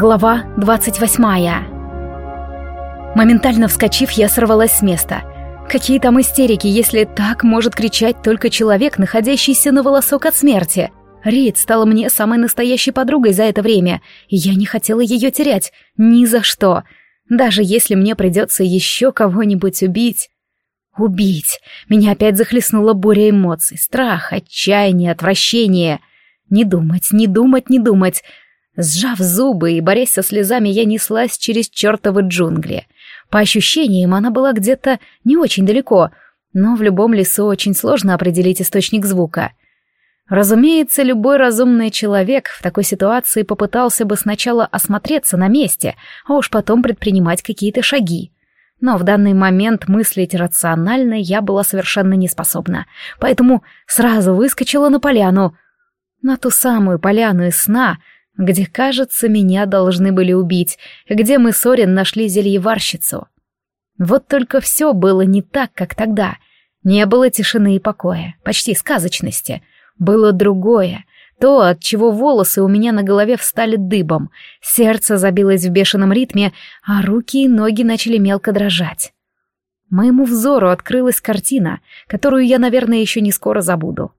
Глава 28 Моментально вскочив, я сорвалась с места. Какие там истерики, если так может кричать только человек, находящийся на волосок от смерти? Рид стала мне самой настоящей подругой за это время, и я не хотела ее терять. Ни за что. Даже если мне придется еще кого-нибудь убить. Убить. Меня опять захлестнула буря эмоций. Страх, отчаяние, отвращение. Не думать, не думать, не думать. Сжав зубы и борясь со слезами, я неслась через чертовы джунгли. По ощущениям, она была где-то не очень далеко, но в любом лесу очень сложно определить источник звука. Разумеется, любой разумный человек в такой ситуации попытался бы сначала осмотреться на месте, а уж потом предпринимать какие-то шаги. Но в данный момент мыслить рационально я была совершенно не способна, поэтому сразу выскочила на поляну. На ту самую поляну из сна, где, кажется, меня должны были убить, где мы с Орин нашли зельеварщицу. Вот только все было не так, как тогда. Не было тишины и покоя, почти сказочности. Было другое, то, от чего волосы у меня на голове встали дыбом, сердце забилось в бешеном ритме, а руки и ноги начали мелко дрожать. Моему взору открылась картина, которую я, наверное, еще не скоро забуду.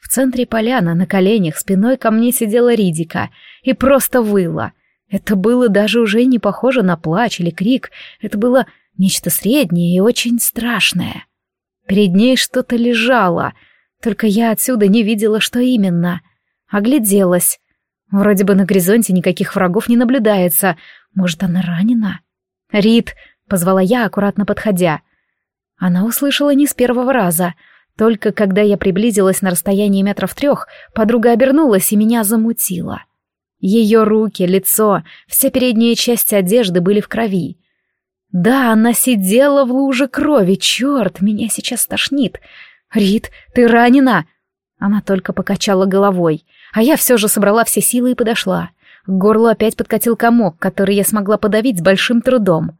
В центре поляны, на коленях, спиной ко мне сидела Ридика и просто выла. Это было даже уже не похоже на плач или крик, это было нечто среднее и очень страшное. Перед ней что-то лежало, только я отсюда не видела, что именно. Огляделась. Вроде бы на горизонте никаких врагов не наблюдается. Может, она ранена? «Рид!» — позвала я, аккуратно подходя. Она услышала не с первого раза — только когда я приблизилась на расстояние метров трех, подруга обернулась и меня замутила. Ее руки, лицо, вся передняя часть одежды были в крови. Да, она сидела в луже крови, черт, меня сейчас тошнит. Рит, ты ранена? Она только покачала головой, а я все же собрала все силы и подошла. К горлу опять подкатил комок, который я смогла подавить с большим трудом.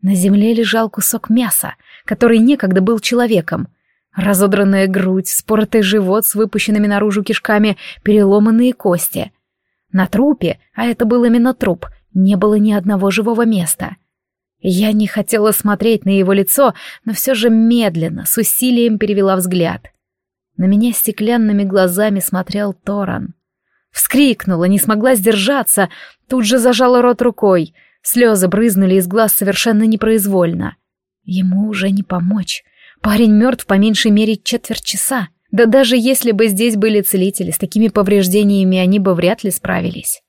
На земле лежал кусок мяса, который некогда был человеком. Разодранная грудь, споротый живот с выпущенными наружу кишками, переломанные кости. На трупе, а это был именно труп, не было ни одного живого места. Я не хотела смотреть на его лицо, но все же медленно, с усилием перевела взгляд. На меня стеклянными глазами смотрел Торан. Вскрикнула, не смогла сдержаться, тут же зажала рот рукой. Слезы брызнули из глаз совершенно непроизвольно. Ему уже не помочь. Парень мертв по меньшей мере четверть часа. Да даже если бы здесь были целители, с такими повреждениями они бы вряд ли справились.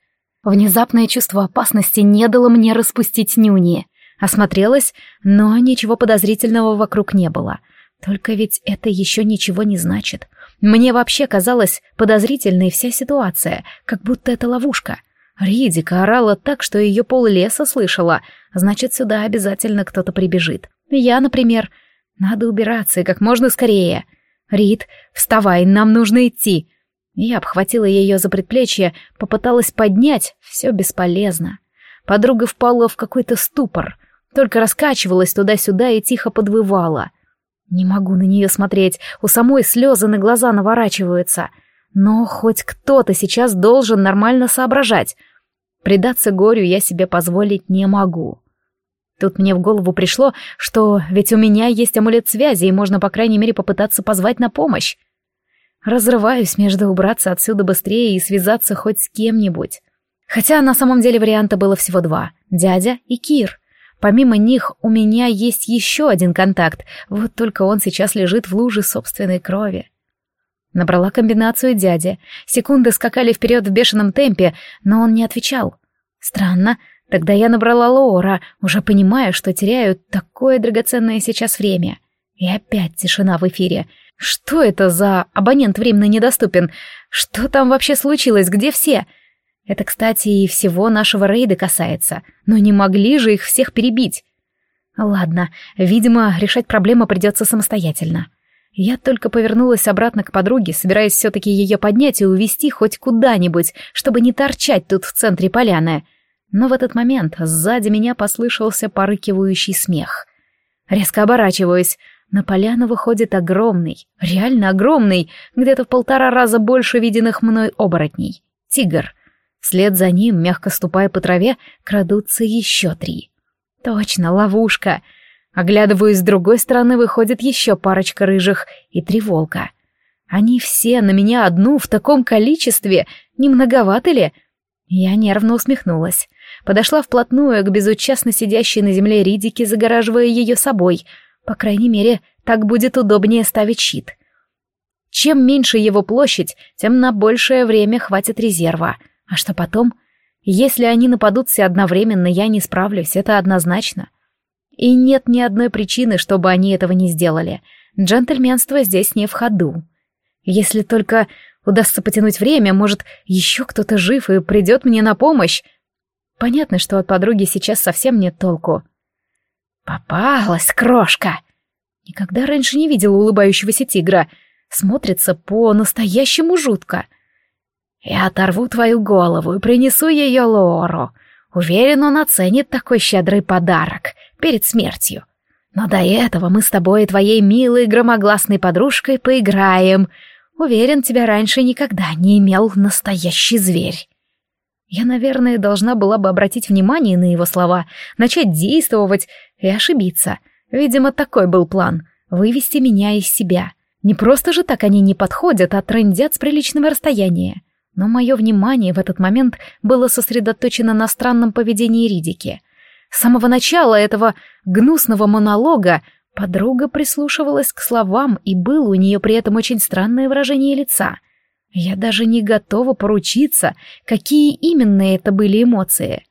Внезапное чувство опасности не дало мне распустить нюни. Осмотрелась, но ничего подозрительного вокруг не было. Только ведь это еще ничего не значит. Мне вообще казалась подозрительной вся ситуация, как будто это ловушка. Ридика орала так, что ее пол леса слышала, значит, сюда обязательно кто-то прибежит. Я, например, надо убираться и как можно скорее. Рид, вставай, нам нужно идти. Я обхватила ее за предплечье, попыталась поднять, все бесполезно. Подруга впала в какой-то ступор, только раскачивалась туда-сюда и тихо подвывала. Не могу на нее смотреть, у самой слезы на глаза наворачиваются. Но хоть кто-то сейчас должен нормально соображать. Предаться горю я себе позволить не могу. Тут мне в голову пришло, что ведь у меня есть амулет связи, и можно, по крайней мере, попытаться позвать на помощь. Разрываюсь между убраться отсюда быстрее и связаться хоть с кем-нибудь. Хотя на самом деле варианта было всего два — дядя и Кир. Помимо них у меня есть еще один контакт, вот только он сейчас лежит в луже собственной крови. Набрала комбинацию дяди. Секунды скакали вперед в бешеном темпе, но он не отвечал. Странно, Тогда я набрала Лоура, уже понимая, что теряю такое драгоценное сейчас время. И опять тишина в эфире. Что это за абонент временно недоступен? Что там вообще случилось? Где все? Это, кстати, и всего нашего рейда касается. Но не могли же их всех перебить. Ладно, видимо, решать проблему придется самостоятельно. Я только повернулась обратно к подруге, собираясь все-таки ее поднять и увести хоть куда-нибудь, чтобы не торчать тут в центре поляны. Но в этот момент сзади меня послышался порыкивающий смех. Резко оборачиваюсь. На поляну выходит огромный, реально огромный, где-то в полтора раза больше виденных мной оборотней. Тигр. Вслед за ним, мягко ступая по траве, крадутся еще три. Точно, ловушка. Оглядываясь с другой стороны, выходит еще парочка рыжих и три волка. Они все на меня одну в таком количестве, не многовато ли? Я нервно усмехнулась. Подошла вплотную к безучастно сидящей на земле Ридике, загораживая ее собой. По крайней мере, так будет удобнее ставить щит. Чем меньше его площадь, тем на большее время хватит резерва — а что потом? Если они нападут все одновременно, я не справлюсь, это однозначно. И нет ни одной причины, чтобы они этого не сделали. Джентльменство здесь не в ходу. Если только удастся потянуть время, может, еще кто-то жив и придет мне на помощь. Понятно, что от подруги сейчас совсем нет толку. Попалась крошка! Никогда раньше не видела улыбающегося тигра. Смотрится по-настоящему жутко. Я оторву твою голову и принесу ее Лору. Уверен, он оценит такой щедрый подарок перед смертью. Но до этого мы с тобой и твоей милой громогласной подружкой поиграем. Уверен, тебя раньше никогда не имел настоящий зверь. Я, наверное, должна была бы обратить внимание на его слова, начать действовать и ошибиться. Видимо, такой был план — вывести меня из себя. Не просто же так они не подходят, а трындят с приличного расстояния но мое внимание в этот момент было сосредоточено на странном поведении Ридики. С самого начала этого гнусного монолога подруга прислушивалась к словам, и было у нее при этом очень странное выражение лица. Я даже не готова поручиться, какие именно это были эмоции.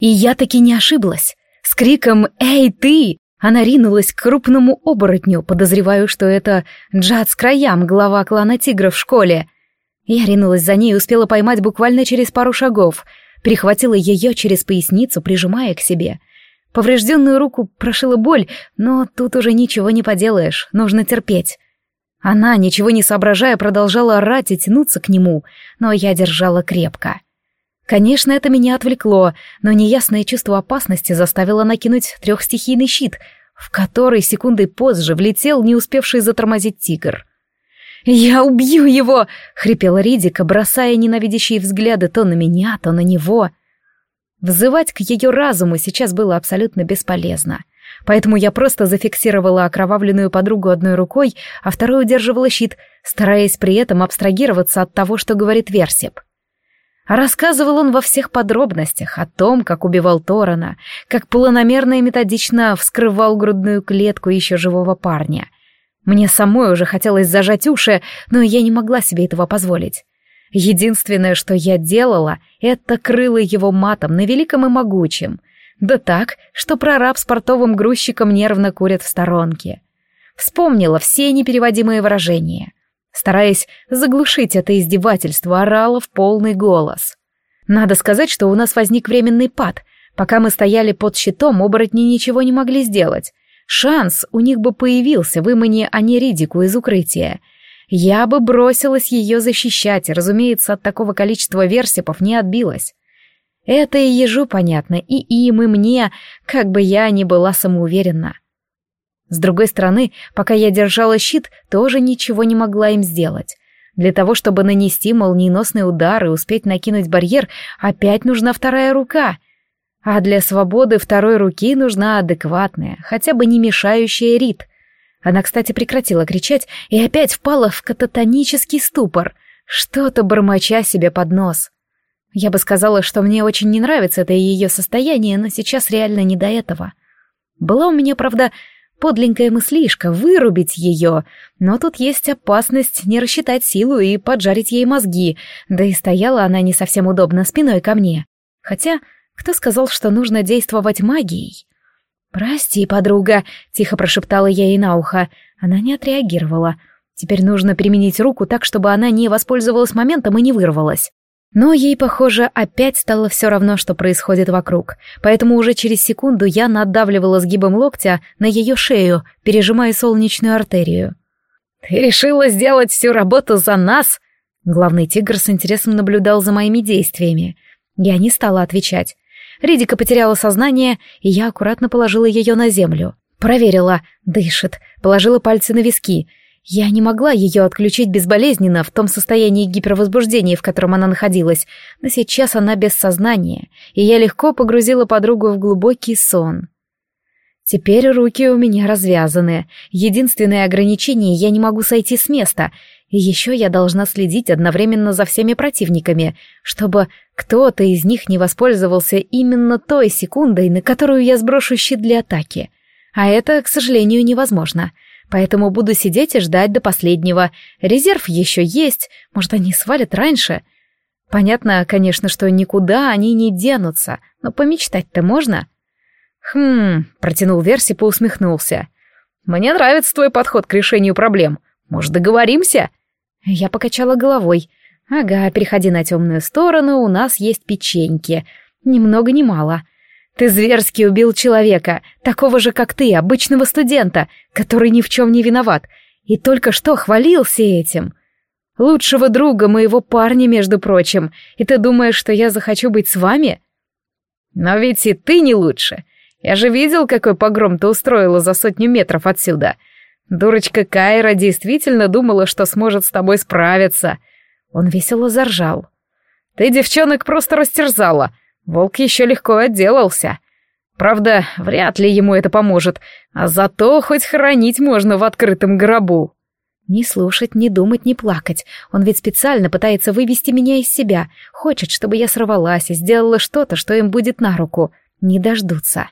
И я таки не ошиблась. С криком «Эй, ты!» Она ринулась к крупному оборотню, подозреваю, что это Джад с краям, глава клана тигров в школе — я ринулась за ней и успела поймать буквально через пару шагов, перехватила ее через поясницу, прижимая к себе. Поврежденную руку прошила боль, но тут уже ничего не поделаешь, нужно терпеть. Она, ничего не соображая, продолжала орать и тянуться к нему, но я держала крепко. Конечно, это меня отвлекло, но неясное чувство опасности заставило накинуть трехстихийный щит, в который секундой позже влетел не успевший затормозить тигр. «Я убью его!» — хрипела Ридика, бросая ненавидящие взгляды то на меня, то на него. Взывать к ее разуму сейчас было абсолютно бесполезно. Поэтому я просто зафиксировала окровавленную подругу одной рукой, а второй удерживала щит, стараясь при этом абстрагироваться от того, что говорит Версип. Рассказывал он во всех подробностях о том, как убивал Торана, как планомерно и методично вскрывал грудную клетку еще живого парня, мне самой уже хотелось зажать уши, но я не могла себе этого позволить. Единственное, что я делала, это крыла его матом на великом и могучем. Да так, что прораб с портовым грузчиком нервно курят в сторонке. Вспомнила все непереводимые выражения. Стараясь заглушить это издевательство, орала в полный голос. Надо сказать, что у нас возник временный пад. Пока мы стояли под щитом, оборотни ничего не могли сделать. Шанс у них бы появился, вымани они Ридику из укрытия. Я бы бросилась ее защищать, разумеется, от такого количества версипов не отбилась. Это и ежу понятно, и им, и мне, как бы я ни была самоуверенна. С другой стороны, пока я держала щит, тоже ничего не могла им сделать. Для того, чтобы нанести молниеносный удар и успеть накинуть барьер, опять нужна вторая рука. А для свободы второй руки нужна адекватная, хотя бы не мешающая Рит. Она, кстати, прекратила кричать и опять впала в кататонический ступор, что-то бормоча себе под нос. Я бы сказала, что мне очень не нравится это ее состояние, но сейчас реально не до этого. Была у меня, правда, подленькая мыслишка вырубить ее, но тут есть опасность не рассчитать силу и поджарить ей мозги, да и стояла она не совсем удобно спиной ко мне. Хотя кто сказал, что нужно действовать магией? «Прости, подруга», — тихо прошептала я ей на ухо. Она не отреагировала. Теперь нужно применить руку так, чтобы она не воспользовалась моментом и не вырвалась. Но ей, похоже, опять стало все равно, что происходит вокруг, поэтому уже через секунду я надавливала сгибом локтя на ее шею, пережимая солнечную артерию. «Ты решила сделать всю работу за нас?» Главный тигр с интересом наблюдал за моими действиями. Я не стала отвечать. Ридика потеряла сознание, и я аккуратно положила ее на землю. Проверила, дышит, положила пальцы на виски. Я не могла ее отключить безболезненно в том состоянии гипервозбуждения, в котором она находилась, но сейчас она без сознания, и я легко погрузила подругу в глубокий сон. Теперь руки у меня развязаны. Единственное ограничение — я не могу сойти с места. И еще я должна следить одновременно за всеми противниками, чтобы кто-то из них не воспользовался именно той секундой, на которую я сброшу щит для атаки. А это, к сожалению, невозможно. Поэтому буду сидеть и ждать до последнего. Резерв еще есть, может, они свалят раньше. Понятно, конечно, что никуда они не денутся, но помечтать-то можно. — «Хм...» — протянул Верси, поусмехнулся. «Мне нравится твой подход к решению проблем. Может, договоримся?» Я покачала головой. «Ага, переходи на темную сторону, у нас есть печеньки. Ни много ни мало. Ты зверски убил человека, такого же, как ты, обычного студента, который ни в чем не виноват, и только что хвалился этим. Лучшего друга моего парня, между прочим, и ты думаешь, что я захочу быть с вами?» «Но ведь и ты не лучше. Я же видел, какой погром ты устроила за сотню метров отсюда. Дурочка Кайра действительно думала, что сможет с тобой справиться. Он весело заржал. Ты девчонок просто растерзала. Волк еще легко отделался. Правда, вряд ли ему это поможет, а зато хоть хоронить можно в открытом гробу. Не слушать, не думать, не плакать. Он ведь специально пытается вывести меня из себя. Хочет, чтобы я сорвалась и сделала что-то, что им будет на руку. Не дождутся.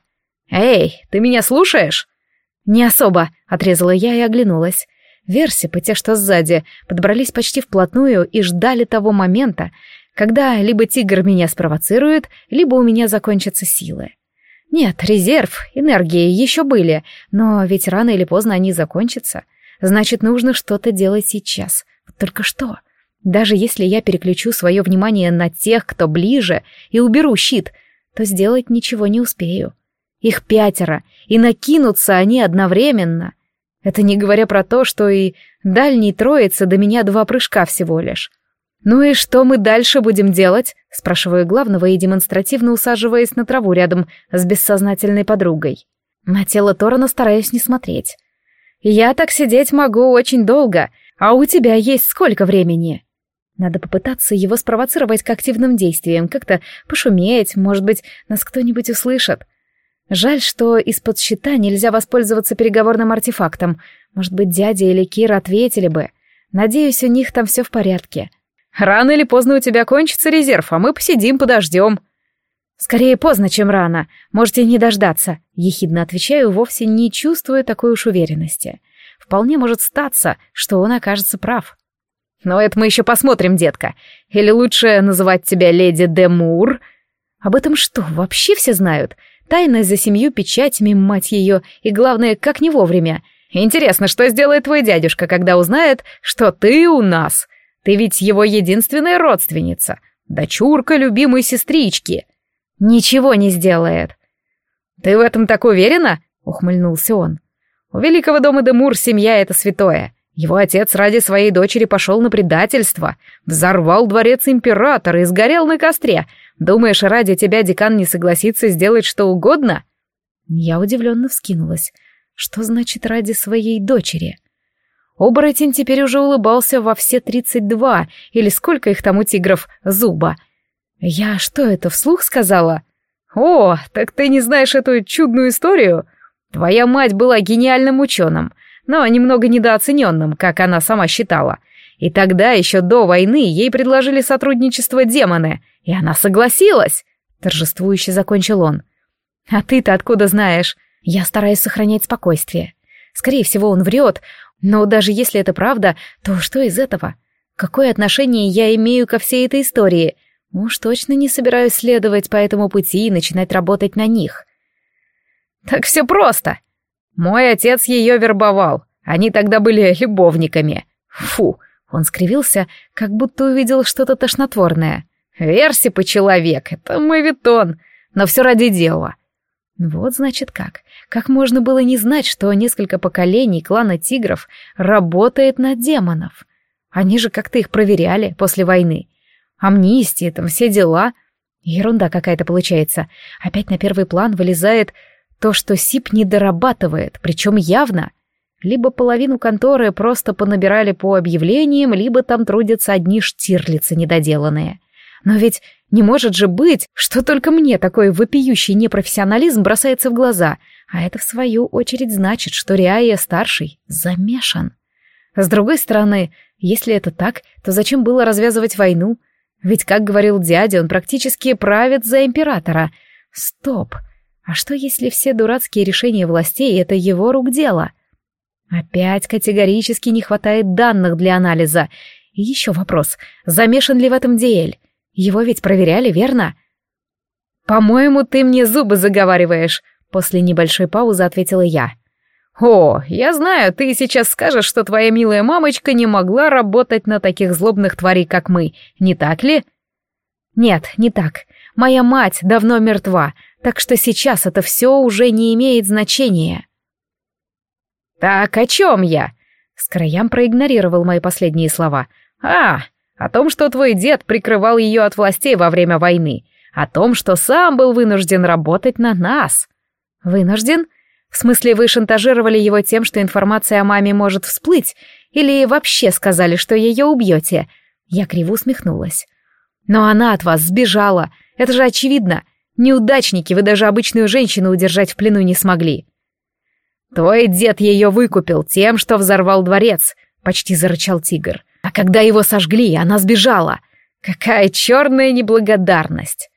«Эй, ты меня слушаешь?» «Не особо», — отрезала я и оглянулась. Версипы, те, что сзади, подобрались почти вплотную и ждали того момента, когда либо тигр меня спровоцирует, либо у меня закончатся силы. Нет, резерв, энергии еще были, но ведь рано или поздно они закончатся. Значит, нужно что-то делать сейчас. только что? Даже если я переключу свое внимание на тех, кто ближе, и уберу щит, то сделать ничего не успею. Их пятеро, и накинутся они одновременно. Это не говоря про то, что и дальней троицы до меня два прыжка всего лишь. «Ну и что мы дальше будем делать?» — спрашиваю главного и демонстративно усаживаясь на траву рядом с бессознательной подругой. На тело Торана стараюсь не смотреть. «Я так сидеть могу очень долго, а у тебя есть сколько времени?» Надо попытаться его спровоцировать к активным действиям, как-то пошуметь, может быть, нас кто-нибудь услышит. Жаль, что из-под щита нельзя воспользоваться переговорным артефактом. Может быть, дядя или Кира ответили бы. Надеюсь, у них там все в порядке. Рано или поздно у тебя кончится резерв, а мы посидим, подождем. Скорее поздно, чем рано. Можете не дождаться. Ехидно отвечаю, вовсе не чувствуя такой уж уверенности. Вполне может статься, что он окажется прав. Но это мы еще посмотрим, детка. Или лучше называть тебя леди Демур? Об этом что, вообще все знают? — Тайна за семью печатями, мать ее, и главное, как не вовремя. Интересно, что сделает твой дядюшка, когда узнает, что ты у нас? Ты ведь его единственная родственница, дочурка любимой сестрички. Ничего не сделает. Ты в этом так уверена? Ухмыльнулся он. У великого дома Демур семья — это святое. Его отец ради своей дочери пошел на предательство, взорвал дворец императора и сгорел на костре. Думаешь, ради тебя декан не согласится сделать что угодно?» Я удивленно вскинулась. «Что значит ради своей дочери?» Оборотень теперь уже улыбался во все тридцать два, или сколько их там у тигров, зуба. «Я что это, вслух сказала?» «О, так ты не знаешь эту чудную историю? Твоя мать была гениальным ученым» но немного недооцененным, как она сама считала. И тогда, еще до войны, ей предложили сотрудничество демоны, и она согласилась. Торжествующе закончил он. «А ты-то откуда знаешь?» Я стараюсь сохранять спокойствие. Скорее всего, он врет, но даже если это правда, то что из этого? Какое отношение я имею ко всей этой истории? Уж точно не собираюсь следовать по этому пути и начинать работать на них. «Так все просто!» Мой отец ее вербовал. Они тогда были любовниками. Фу, он скривился, как будто увидел что-то тошнотворное. Версипа человек, это мой витон, но все ради дела. Вот значит как. Как можно было не знать, что несколько поколений клана тигров работает на демонов? Они же как-то их проверяли после войны. Амнистия, там все дела. Ерунда какая-то получается. Опять на первый план вылезает то, что Сип не дорабатывает, причем явно. Либо половину конторы просто понабирали по объявлениям, либо там трудятся одни штирлицы недоделанные. Но ведь не может же быть, что только мне такой вопиющий непрофессионализм бросается в глаза, а это в свою очередь значит, что Риая-старший замешан. С другой стороны, если это так, то зачем было развязывать войну? Ведь, как говорил дядя, он практически правит за императора. Стоп! А что, если все дурацкие решения властей — это его рук дело? Опять категорически не хватает данных для анализа. И еще вопрос, замешан ли в этом Диэль? Его ведь проверяли, верно? «По-моему, ты мне зубы заговариваешь», — после небольшой паузы ответила я. «О, я знаю, ты сейчас скажешь, что твоя милая мамочка не могла работать на таких злобных тварей, как мы, не так ли?» «Нет, не так. Моя мать давно мертва, так что сейчас это все уже не имеет значения». «Так о чем я?» Скраям проигнорировал мои последние слова. «А, о том, что твой дед прикрывал ее от властей во время войны, о том, что сам был вынужден работать на нас. Вынужден? В смысле, вы шантажировали его тем, что информация о маме может всплыть, или вообще сказали, что ее убьете? Я криво усмехнулась. Но она от вас сбежала, это же очевидно. Неудачники, вы даже обычную женщину удержать в плену не смогли. Твой дед ее выкупил тем, что взорвал дворец, почти зарычал тигр. А когда его сожгли, она сбежала. Какая черная неблагодарность.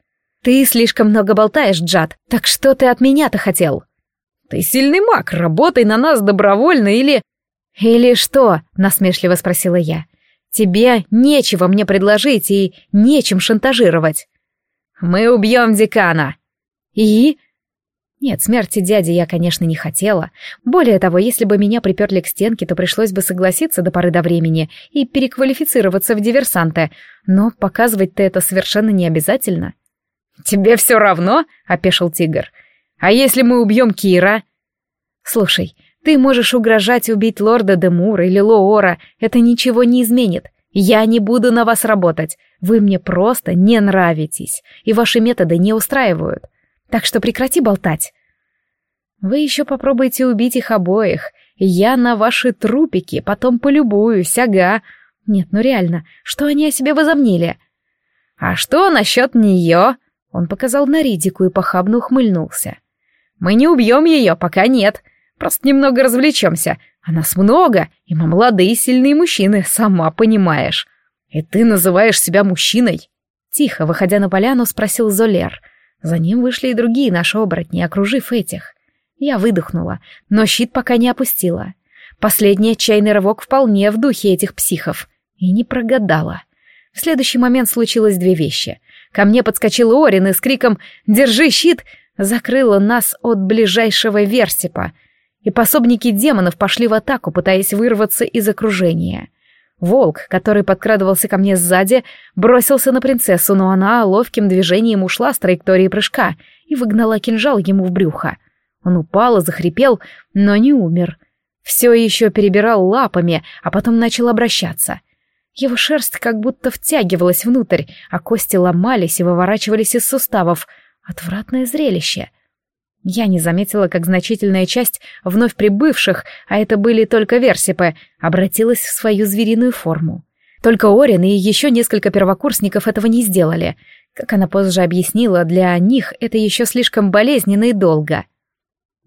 Ты слишком много болтаешь, Джад. Так что ты от меня-то хотел? Ты сильный маг, работай на нас добровольно или... Или что? Насмешливо спросила я. Тебе нечего мне предложить и нечем шантажировать. Мы убьем декана. И? Нет, смерти дяди я, конечно, не хотела. Более того, если бы меня приперли к стенке, то пришлось бы согласиться до поры до времени и переквалифицироваться в диверсанты. Но показывать-то это совершенно не обязательно. «Тебе все равно?» — опешил тигр. «А если мы убьем Кира?» «Слушай, ты можешь угрожать убить лорда Демура или Лоора, это ничего не изменит. Я не буду на вас работать. Вы мне просто не нравитесь, и ваши методы не устраивают. Так что прекрати болтать. Вы еще попробуйте убить их обоих. Я на ваши трупики потом полюбуюсь, ага. Нет, ну реально, что они о себе возомнили? А что насчет нее? Он показал на Ридику и похабно ухмыльнулся. Мы не убьем ее, пока нет. Просто немного развлечемся. А нас много, и мы молодые сильные мужчины, сама понимаешь. И ты называешь себя мужчиной? Тихо, выходя на поляну, спросил Золер — за ним вышли и другие наши оборотни, окружив этих. Я выдохнула, но щит пока не опустила. Последний отчаянный рывок вполне в духе этих психов. И не прогадала. В следующий момент случилось две вещи. Ко мне подскочил Орин и с криком «Держи щит!» закрыла нас от ближайшего версипа, и пособники демонов пошли в атаку, пытаясь вырваться из окружения. Волк, который подкрадывался ко мне сзади, бросился на принцессу, но она ловким движением ушла с траектории прыжка и выгнала кинжал ему в брюхо. Он упал и захрипел, но не умер. Все еще перебирал лапами, а потом начал обращаться. Его шерсть как будто втягивалась внутрь, а кости ломались и выворачивались из суставов. Отвратное зрелище — я не заметила, как значительная часть вновь прибывших, а это были только версипы, обратилась в свою звериную форму. Только Орин и еще несколько первокурсников этого не сделали. Как она позже объяснила, для них это еще слишком болезненно и долго.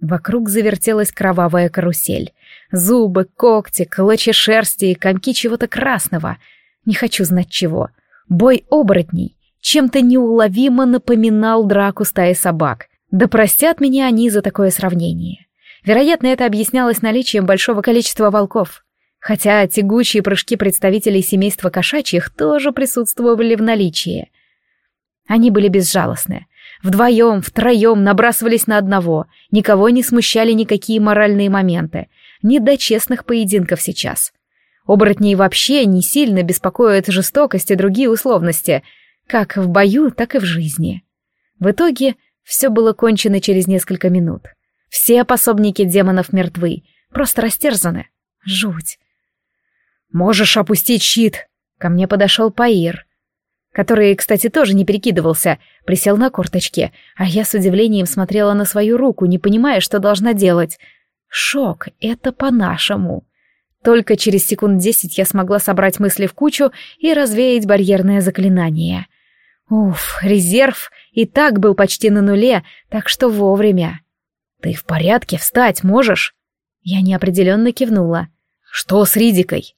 Вокруг завертелась кровавая карусель. Зубы, когти, клочья шерсти и комки чего-то красного. Не хочу знать чего. Бой оборотней чем-то неуловимо напоминал драку стаи собак. Да простят меня они за такое сравнение. Вероятно, это объяснялось наличием большого количества волков. Хотя тягучие прыжки представителей семейства кошачьих тоже присутствовали в наличии. Они были безжалостны. Вдвоем, втроем набрасывались на одного, никого не смущали никакие моральные моменты. Не до честных поединков сейчас. Оборотней вообще не сильно беспокоят жестокость и другие условности, как в бою, так и в жизни. В итоге все было кончено через несколько минут. Все пособники демонов мертвы, просто растерзаны. Жуть. «Можешь опустить щит!» Ко мне подошел Паир, который, кстати, тоже не перекидывался, присел на корточки, а я с удивлением смотрела на свою руку, не понимая, что должна делать. Шок — это по-нашему. Только через секунд десять я смогла собрать мысли в кучу и развеять барьерное заклинание. Уф, резерв и так был почти на нуле, так что вовремя. «Ты в порядке? Встать можешь?» Я неопределенно кивнула. «Что с Ридикой?»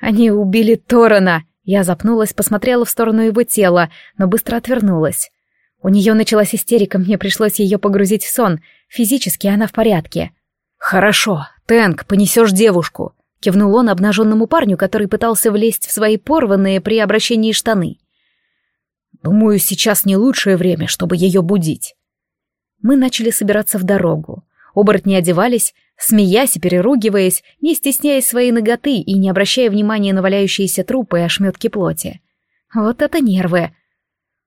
«Они убили Торана!» Я запнулась, посмотрела в сторону его тела, но быстро отвернулась. У нее началась истерика, мне пришлось ее погрузить в сон. Физически она в порядке. «Хорошо, Тэнк, понесешь девушку», — кивнул он обнаженному парню, который пытался влезть в свои порванные при обращении штаны. «Думаю, сейчас не лучшее время, чтобы ее будить». Мы начали собираться в дорогу. Оборотни одевались, смеясь и переругиваясь, не стесняясь своей ноготы и не обращая внимания на валяющиеся трупы и ошметки плоти. Вот это нервы.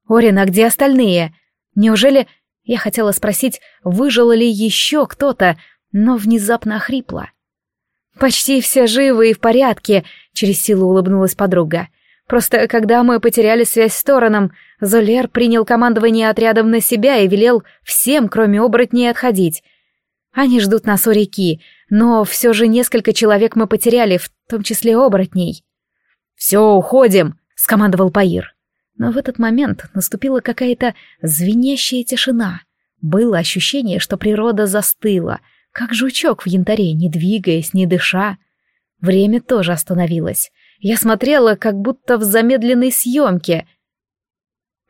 «Орин, а где остальные? Неужели...» Я хотела спросить, выжил ли еще кто-то, но внезапно охрипла. «Почти все живы и в порядке», — через силу улыбнулась подруга. «Просто когда мы потеряли связь с Тороном, Золер принял командование отрядом на себя и велел всем, кроме оборотней, отходить. Они ждут нас у реки, но все же несколько человек мы потеряли, в том числе оборотней. «Все, уходим!» — скомандовал Паир. Но в этот момент наступила какая-то звенящая тишина. Было ощущение, что природа застыла, как жучок в янтаре, не двигаясь, не дыша. Время тоже остановилось. Я смотрела, как будто в замедленной съемке —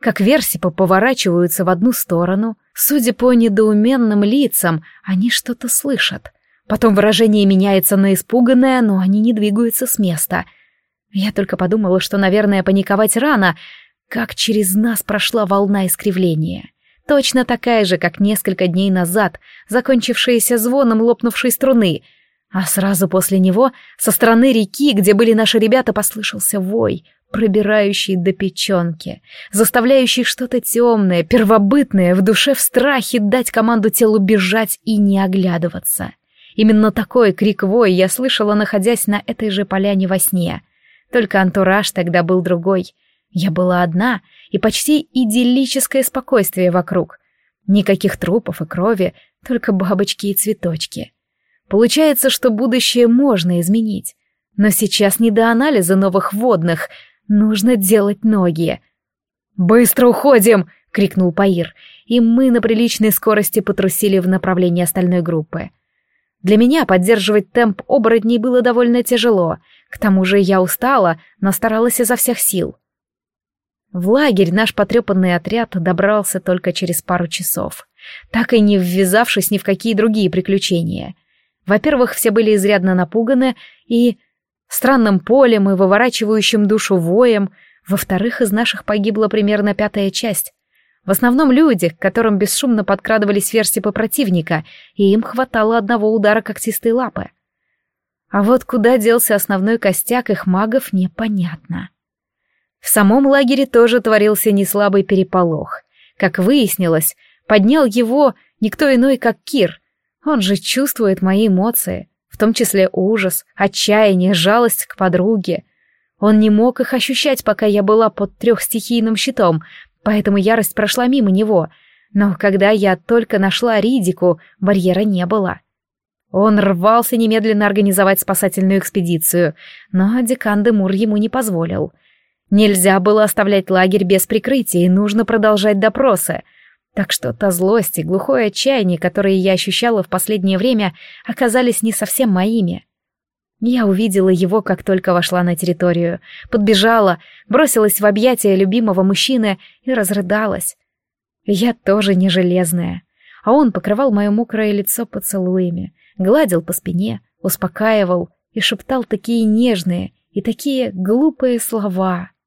как версипы поворачиваются в одну сторону. Судя по недоуменным лицам, они что-то слышат. Потом выражение меняется на испуганное, но они не двигаются с места. Я только подумала, что, наверное, паниковать рано, как через нас прошла волна искривления. Точно такая же, как несколько дней назад, закончившаяся звоном лопнувшей струны. А сразу после него, со стороны реки, где были наши ребята, послышался вой, пробирающий до печенки, заставляющий что-то темное, первобытное, в душе в страхе дать команду телу бежать и не оглядываться. Именно такой крик вой я слышала, находясь на этой же поляне во сне. Только антураж тогда был другой. Я была одна, и почти идиллическое спокойствие вокруг. Никаких трупов и крови, только бабочки и цветочки. Получается, что будущее можно изменить. Но сейчас не до анализа новых водных — Нужно делать ноги. «Быстро уходим!» — крикнул Паир, и мы на приличной скорости потрусили в направлении остальной группы. Для меня поддерживать темп оборотней было довольно тяжело, к тому же я устала, но старалась изо всех сил. В лагерь наш потрепанный отряд добрался только через пару часов, так и не ввязавшись ни в какие другие приключения. Во-первых, все были изрядно напуганы, и странным полем и выворачивающим душу воем, во-вторых, из наших погибла примерно пятая часть. В основном люди, к которым бесшумно подкрадывались версипы противника, и им хватало одного удара когтистой лапы. А вот куда делся основной костяк их магов, непонятно. В самом лагере тоже творился неслабый переполох. Как выяснилось, поднял его никто иной, как Кир. Он же чувствует мои эмоции в том числе ужас, отчаяние, жалость к подруге. Он не мог их ощущать, пока я была под трехстихийным щитом, поэтому ярость прошла мимо него. Но когда я только нашла Ридику, барьера не было. Он рвался немедленно организовать спасательную экспедицию, но декан Демур ему не позволил. Нельзя было оставлять лагерь без прикрытия, и нужно продолжать допросы — так что та злость и глухое отчаяние, которые я ощущала в последнее время, оказались не совсем моими. Я увидела его, как только вошла на территорию, подбежала, бросилась в объятия любимого мужчины и разрыдалась. Я тоже не железная, а он покрывал мое мокрое лицо поцелуями, гладил по спине, успокаивал и шептал такие нежные и такие глупые слова —